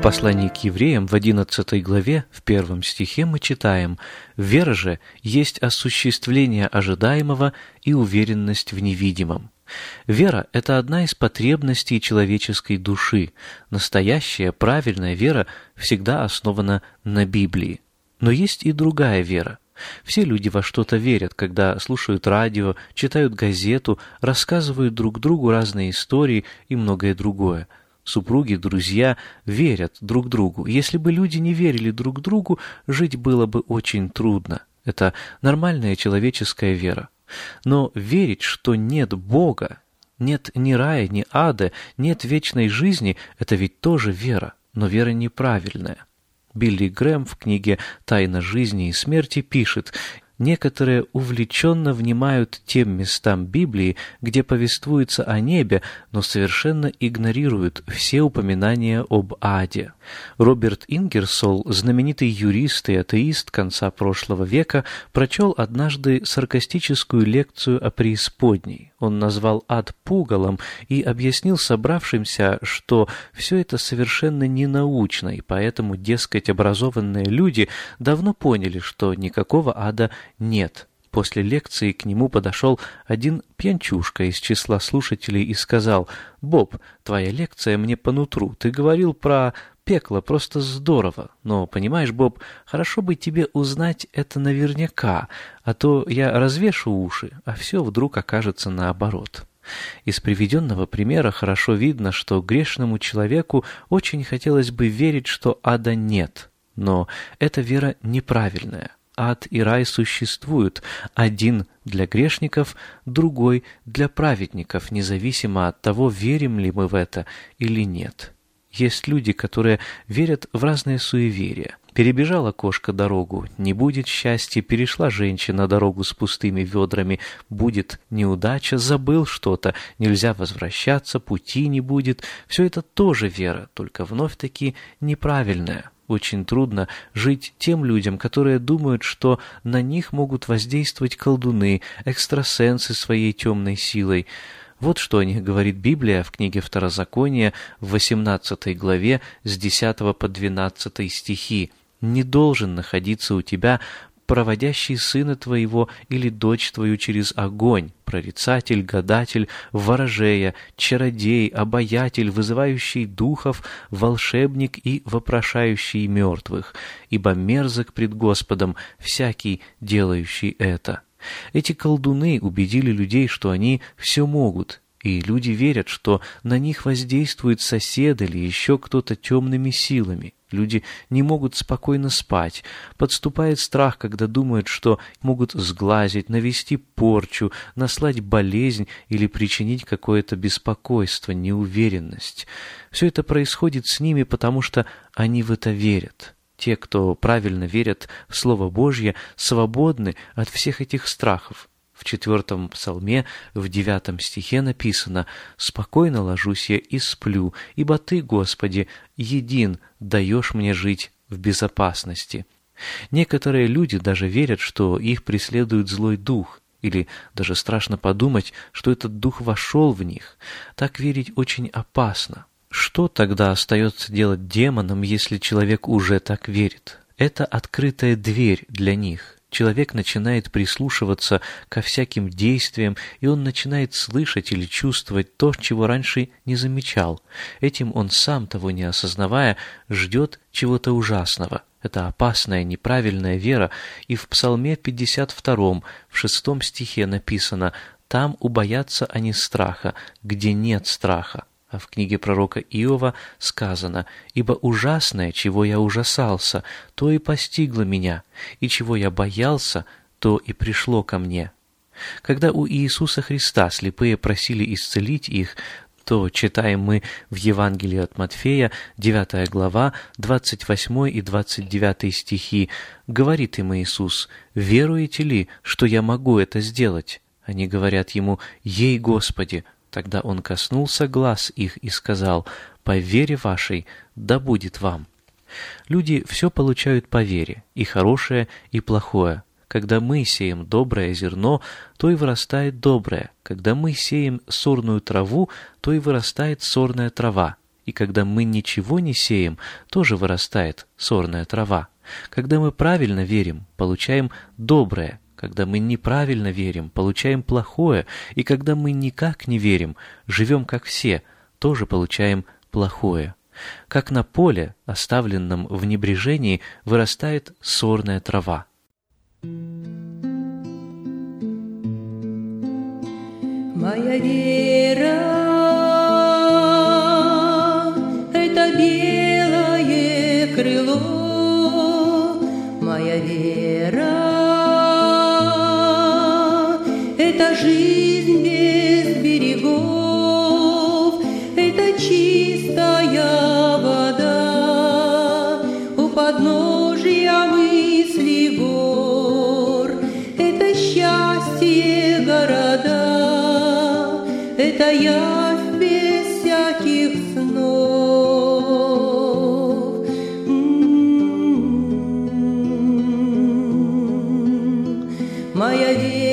Послании к евреям в 11 главе, в первом стихе мы читаем «Вера же есть осуществление ожидаемого и уверенность в невидимом». Вера – это одна из потребностей человеческой души. Настоящая, правильная вера всегда основана на Библии. Но есть и другая вера. Все люди во что-то верят, когда слушают радио, читают газету, рассказывают друг другу разные истории и многое другое – Супруги, друзья верят друг другу. Если бы люди не верили друг другу, жить было бы очень трудно. Это нормальная человеческая вера. Но верить, что нет Бога, нет ни рая, ни ада, нет вечной жизни, это ведь тоже вера, но вера неправильная. Билли Грэм в книге «Тайна жизни и смерти» пишет Некоторые увлеченно внимают тем местам Библии, где повествуется о небе, но совершенно игнорируют все упоминания об аде. Роберт Ингерсол, знаменитый юрист и атеист конца прошлого века, прочел однажды саркастическую лекцию о преисподней. Он назвал ад пугалом и объяснил собравшимся, что все это совершенно ненаучно, и поэтому, дескать, образованные люди давно поняли, что никакого ада нет. После лекции к нему подошел один пьянчушка из числа слушателей и сказал, «Боб, твоя лекция мне по нутру. Ты говорил про пекло, просто здорово. Но, понимаешь, Боб, хорошо бы тебе узнать это наверняка, а то я развешу уши, а все вдруг окажется наоборот». Из приведенного примера хорошо видно, что грешному человеку очень хотелось бы верить, что ада нет, но эта вера неправильная ад и рай существуют, один для грешников, другой для праведников, независимо от того, верим ли мы в это или нет. Есть люди, которые верят в разные суеверия. Перебежала кошка дорогу, не будет счастья, перешла женщина дорогу с пустыми ведрами, будет неудача, забыл что-то, нельзя возвращаться, пути не будет. Все это тоже вера, только вновь-таки неправильная. Очень трудно жить тем людям, которые думают, что на них могут воздействовать колдуны, экстрасенсы своей темной силой. Вот что о них говорит Библия в книге Второзакония в 18 главе с 10 по 12 стихи. «Не должен находиться у тебя проводящий сына твоего или дочь твою через огонь, прорицатель, гадатель, ворожея, чародей, обаятель, вызывающий духов, волшебник и вопрошающий мертвых, ибо мерзок пред Господом всякий, делающий это». Эти колдуны убедили людей, что они все могут, и люди верят, что на них воздействует сосед или еще кто-то темными силами. Люди не могут спокойно спать. Подступает страх, когда думают, что могут сглазить, навести порчу, наслать болезнь или причинить какое-то беспокойство, неуверенность. Все это происходит с ними, потому что они в это верят. Те, кто правильно верят в Слово Божье, свободны от всех этих страхов. В четвертом псалме, в девятом стихе написано «Спокойно ложусь я и сплю, ибо Ты, Господи, един даешь мне жить в безопасности». Некоторые люди даже верят, что их преследует злой дух, или даже страшно подумать, что этот дух вошел в них. Так верить очень опасно. Что тогда остается делать демонам, если человек уже так верит? Это открытая дверь для них. Человек начинает прислушиваться ко всяким действиям, и он начинает слышать или чувствовать то, чего раньше не замечал. Этим он сам, того не осознавая, ждет чего-то ужасного. Это опасная, неправильная вера, и в Псалме 52, в шестом стихе написано «Там убоятся они страха, где нет страха». В книге пророка Иова сказано, «Ибо ужасное, чего я ужасался, то и постигло меня, и чего я боялся, то и пришло ко мне». Когда у Иисуса Христа слепые просили исцелить их, то читаем мы в Евангелии от Матфея, 9 глава, 28 и 29 стихи, говорит им Иисус, «Веруете ли, что я могу это сделать?» Они говорят ему, «Ей, Господи!» Тогда он коснулся глаз их и сказал, «По вере вашей да будет вам». Люди все получают по вере, и хорошее, и плохое. Когда мы сеем доброе зерно, то и вырастает доброе. Когда мы сеем сорную траву, то и вырастает сорная трава. И когда мы ничего не сеем, тоже вырастает сорная трава. Когда мы правильно верим, получаем доброе, когда мы неправильно верим, получаем плохое, и когда мы никак не верим, живем как все, тоже получаем плохое. Как на поле, оставленном в небрежении, вырастает сорная трава. Моя вера — Моя вера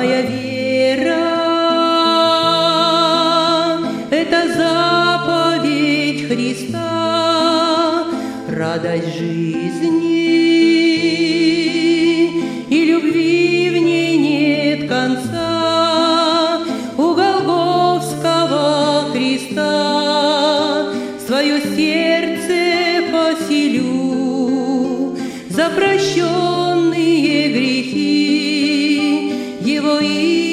Моя вера — это заповедь Христа, радость жизни и любви в ней нет конца. У Голгофского креста свое сердце поселю за прощенные грехи, его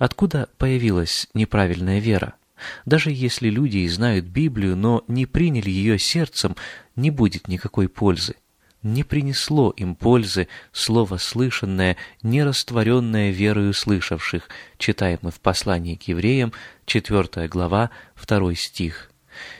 Откуда появилась неправильная вера? Даже если люди и знают Библию, но не приняли ее сердцем, не будет никакой пользы. Не принесло им пользы слово слышанное, не растворенное верою слышавших, читаем мы в послании к евреям, 4 глава, 2 стих.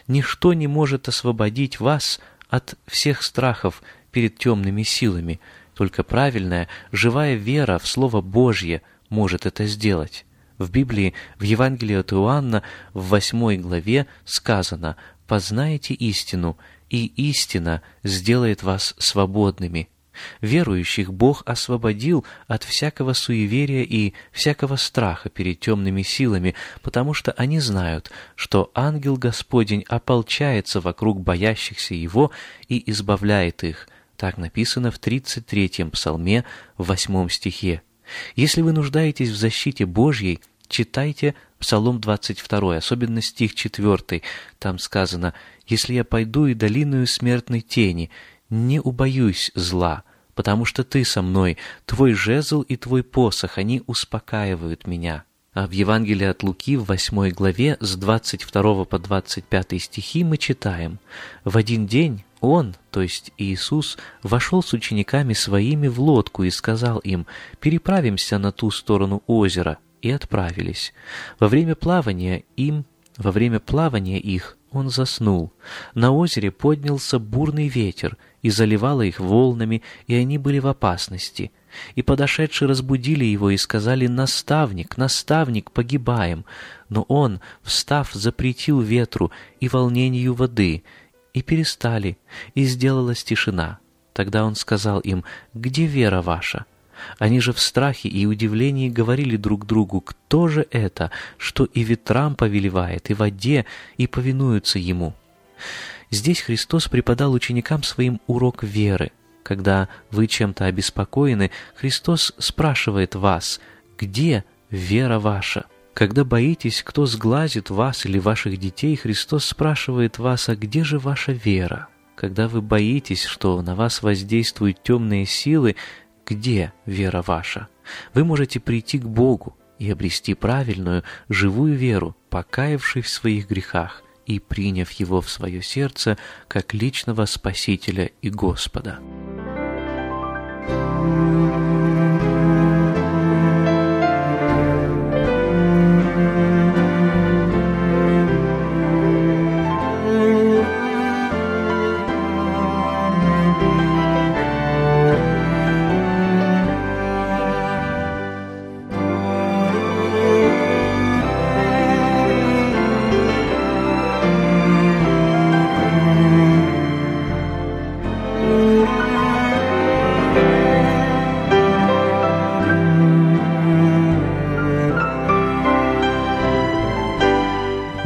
Ничто не может освободить вас от всех страхов перед темными силами, только правильная, живая вера в Слово Божье может это сделать. В Библии, в Евангелии от Иоанна, в восьмой главе сказано «Познаете истину, и истина сделает вас свободными». Верующих Бог освободил от всякого суеверия и всякого страха перед темными силами, потому что они знают, что ангел Господень ополчается вокруг боящихся Его и избавляет их. Так написано в 33-м псалме в 8 стихе. Если вы нуждаетесь в защите Божьей, читайте Псалом 22, особенно стих 4. Там сказано «Если я пойду и долиною смертной тени, не убоюсь зла, потому что ты со мной, твой жезл и твой посох, они успокаивают меня». А в Евангелии от Луки в 8 главе с 22 по 25 стихи мы читаем «В один день он, то есть Иисус, вошел с учениками своими в лодку и сказал им, «Переправимся на ту сторону озера», и отправились. Во время плавания им, во время плавания их он заснул. На озере поднялся бурный ветер, и заливало их волнами, и они были в опасности. И подошедшие разбудили его и сказали, «Наставник, наставник, погибаем!» Но он, встав, запретил ветру и волнению воды, и перестали, и сделалась тишина. Тогда он сказал им, «Где вера ваша?» Они же в страхе и удивлении говорили друг другу, кто же это, что и ветрам повелевает, и воде, и повинуются ему. Здесь Христос преподал ученикам своим урок веры. Когда вы чем-то обеспокоены, Христос спрашивает вас, где вера ваша? Когда боитесь, кто сглазит вас или ваших детей, Христос спрашивает вас, а где же ваша вера? Когда вы боитесь, что на вас воздействуют темные силы, где вера ваша? Вы можете прийти к Богу и обрести правильную, живую веру, покаявшись в своих грехах и приняв Его в свое сердце как личного Спасителя и Господа.